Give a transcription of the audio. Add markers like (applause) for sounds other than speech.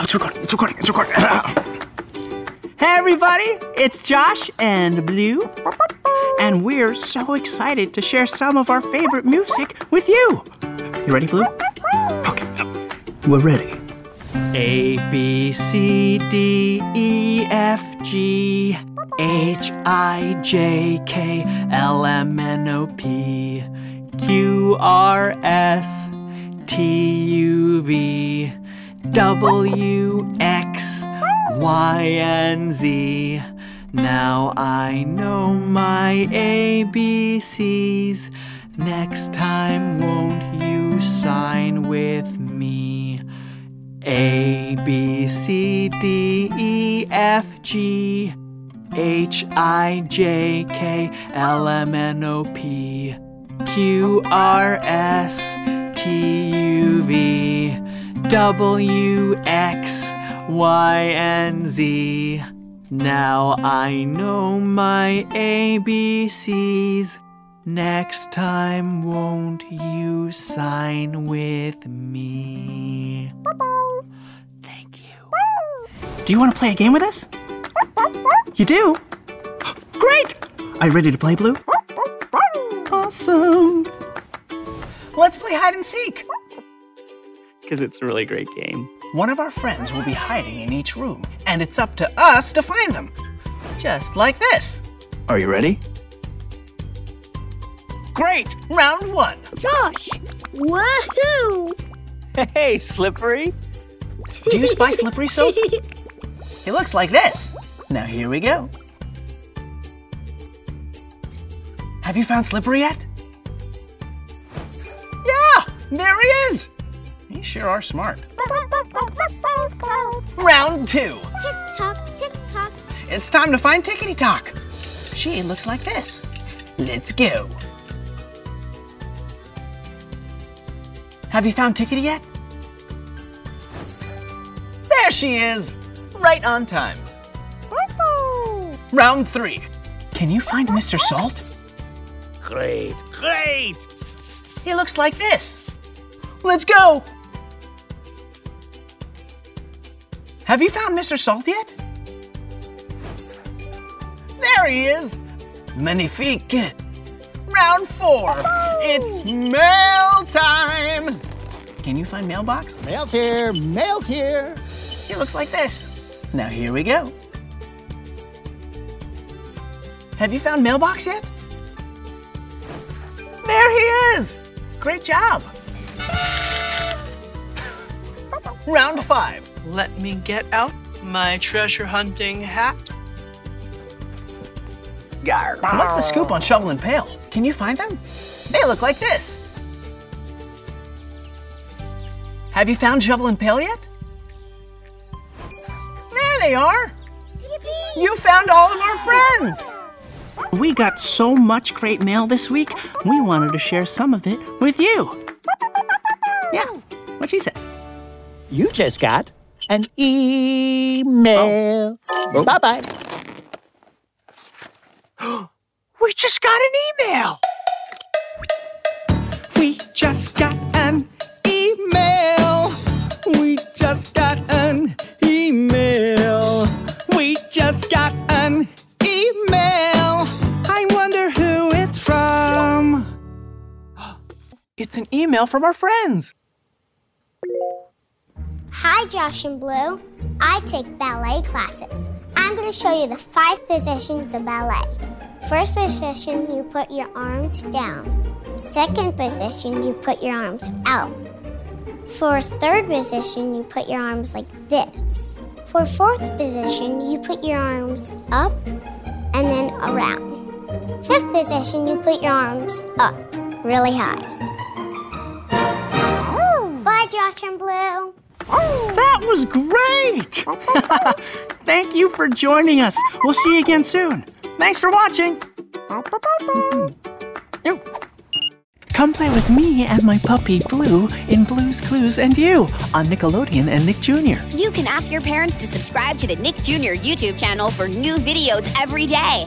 Oh, it's recording. It's recording. It's recording. (laughs) Hey everybody, it's Josh and Blue, and we're so excited to share some of our favorite music with you. You ready, Blue? Okay, we're ready. A B C D E F G H I J K L M N O P Q R S T U V W X Y and Z. Now I know my ABCs. Next time, won't you sign with me? A B C D E F G H I J K L M N O P Q R S T U V W X Y and Z. Now I know my ABCs. Next time, won't you sign with me? Thank you. Do you want to play a game with us? You do? Great! Are you ready to play, Blue? Awesome. Let's play hide and seek. Because it's a really great game. One of our friends will be hiding in each room, and it's up to us to find them. Just like this. Are you ready? Great! Round one. Josh! Woohoo! Hey, Slippery. Do you spy slippery soap? (laughs) It looks like this. Now here we go. Have you found Slippery yet? Yeah, there he is. You sure are smart. Round two. tick tock, tick tock. It's time to find Tickety Tock. She looks like this. Let's go. Have you found Tickety yet? There she is. Right on time. Round three. Can you find Mr. Salt? Great, great! He looks like this. Let's go. Have you found Mr. Salt yet? There he is. Magnifique. Round four. Oh. It's mail time. Can you find mailbox? Mail's here, mail's here. He looks like this. Now here we go. Have you found mailbox yet? There he is. Great job. Round five. Let me get out my treasure hunting hat. Gar. What's the scoop on shovel and pail? Can you find them? They look like this. Have you found shovel and pail yet? There they are. You found all of our friends. We got so much great mail this week, we wanted to share some of it with you. Yeah, what she said. You just got an email. Oh. Oh. Bye bye. (gasps) We just got an email. We just got an email. We just got an email. We just got an email. I wonder who it's from. (gasps) It's an email from our friends. Hi, Josh and Blue. I take ballet classes. I'm going to show you the five positions of ballet. First position, you put your arms down. Second position, you put your arms out. For third position, you put your arms like this. For fourth position, you put your arms up and then around. Fifth position, you put your arms up really high. Bye, Josh and Blue. That was great! (laughs) Thank you for joining us. We'll see you again soon. Thanks for watching. Come play with me and my puppy Blue in Blue's Clues and You on Nickelodeon and Nick Jr. You can ask your parents to subscribe to the Nick Jr. YouTube channel for new videos every day.